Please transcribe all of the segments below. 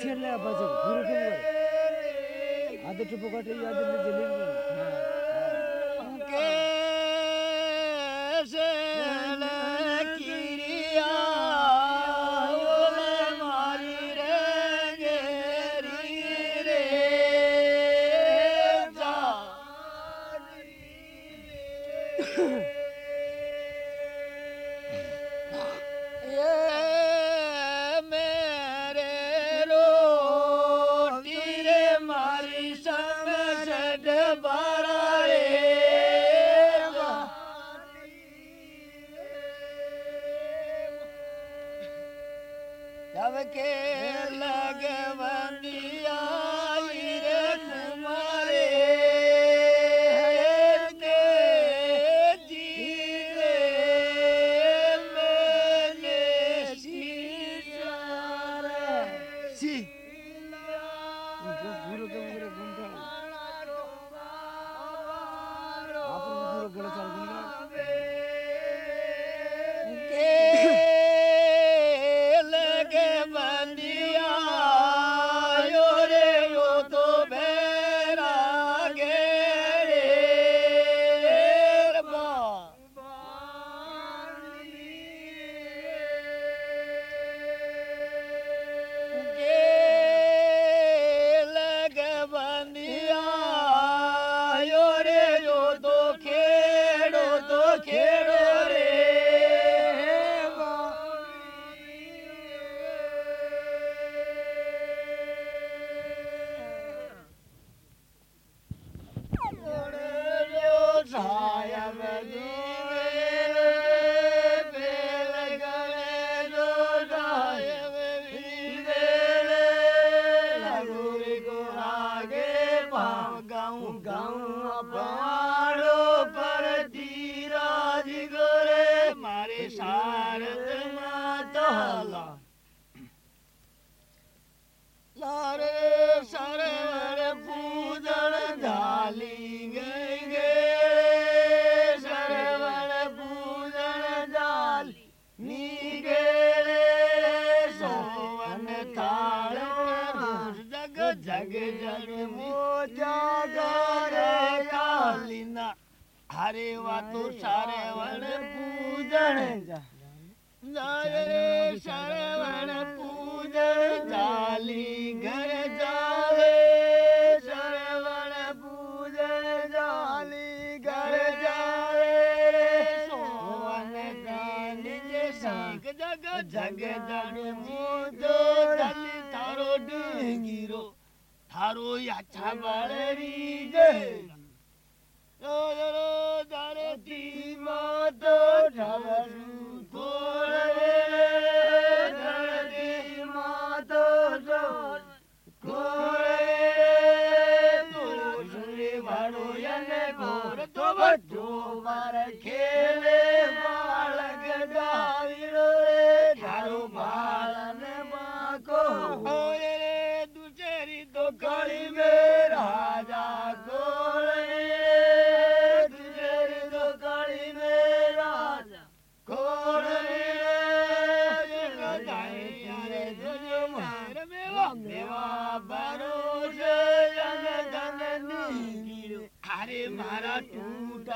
ছেড়লে বাজে ঘুরে ঘুরে করে আদে টুপু কাটে আদে জেলে করে হ্যাঁ কে সে দেখছি। તારું યાછા બળરી જય રો રો ધરતી માં તો ઢવરું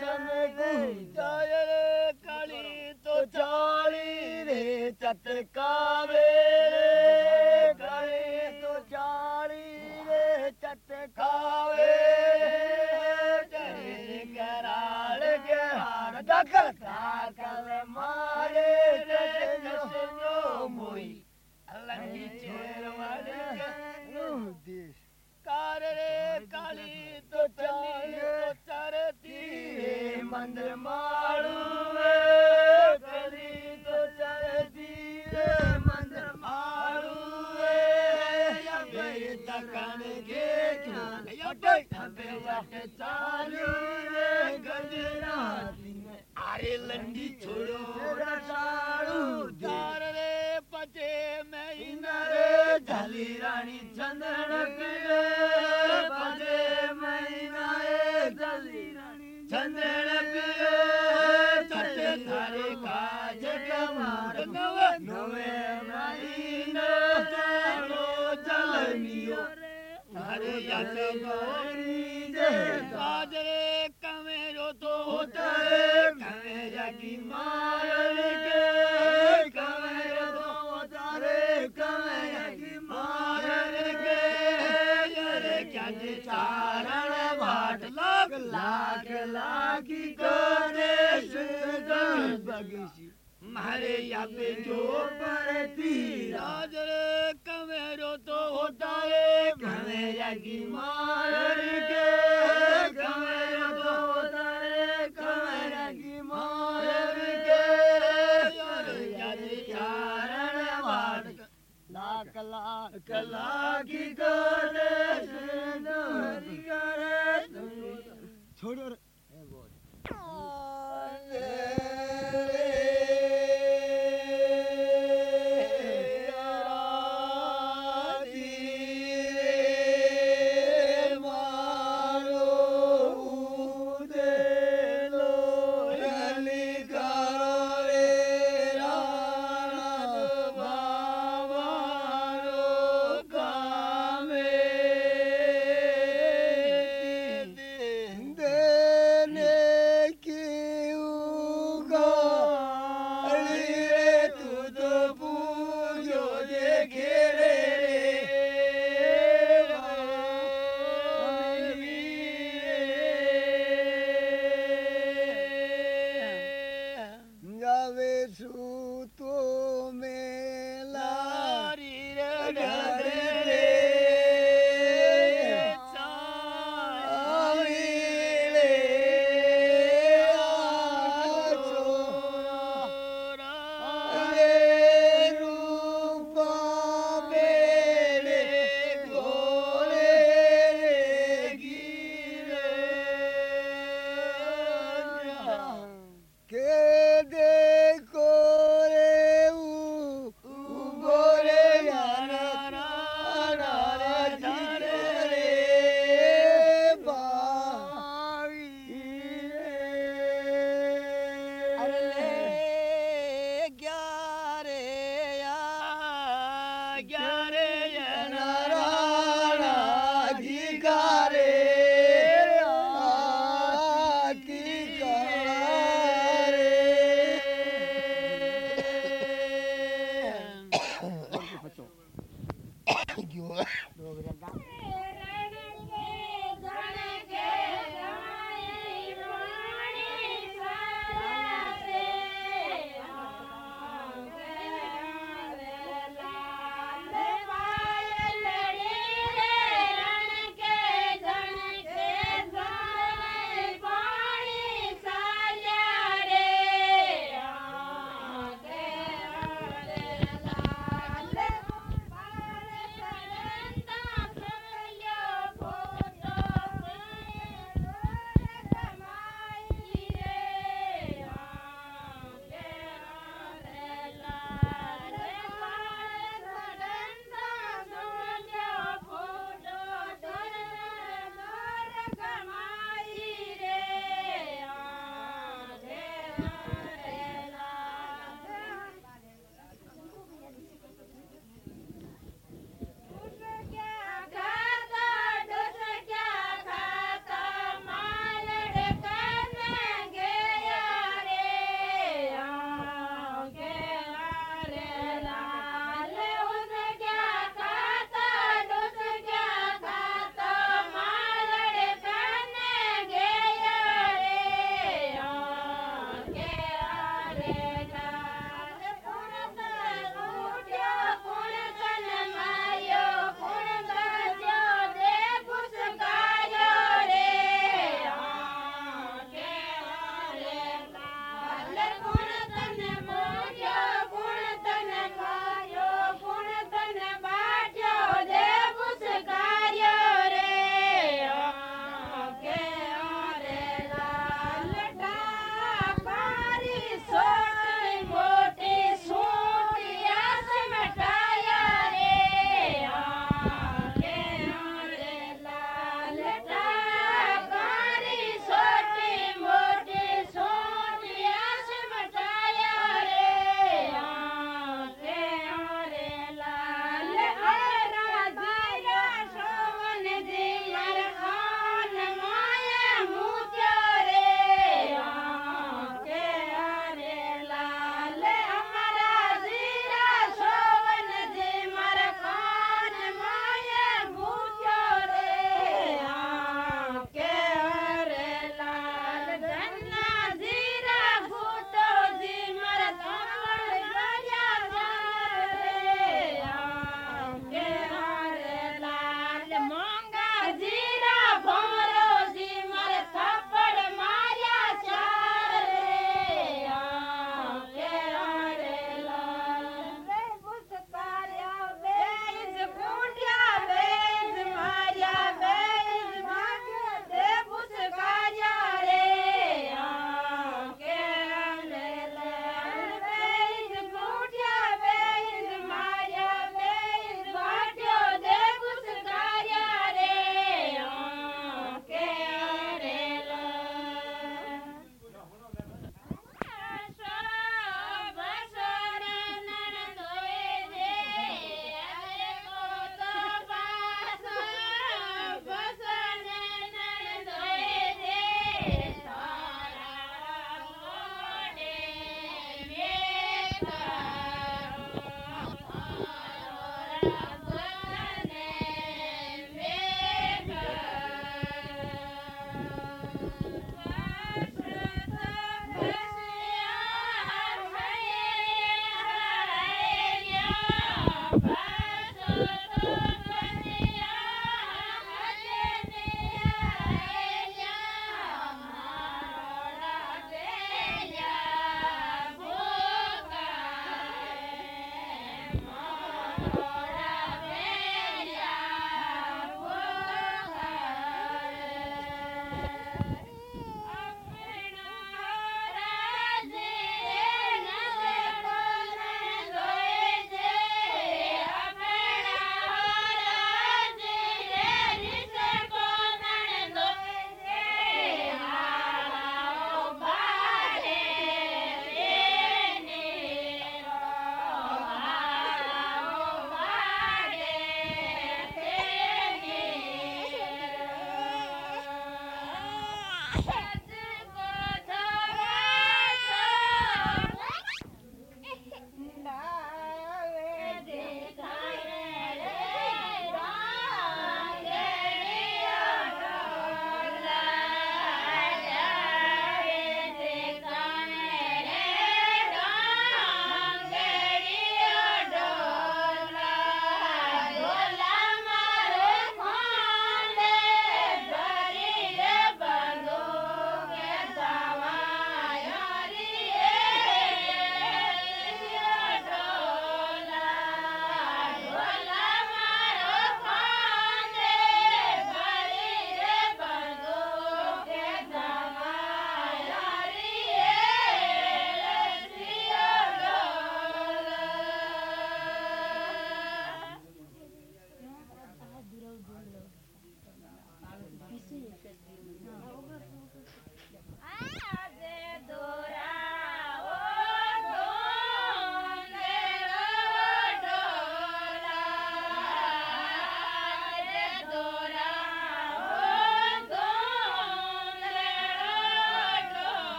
छाली कसम जाय रे काली तो चाली रे चटकावे रे काली तो चाली रे चटकावे तेरे कराल के हार दखल दाखल मारे रे जसनो मोई। अलंगी चेर वाले देश कार रे काली तो चली तो चरती मंदिर मारू रे तो चरती रे मंदिर मारू तकन के चालू रे अरे लंडी छोड़ो रसाड़ू दार रे पचे मैं रे झाली रानी चंदन पिए कवे रो थो कवरा की मार लाखी करे सुगन बगीची मारे या पे जो पर तीरा जरे कमेरो तो होता है कमेरा की मार के कमेरो तो होता है कमेरा की मार के चारण वाट लाख लाख लाखी करे छोड़ो रे देने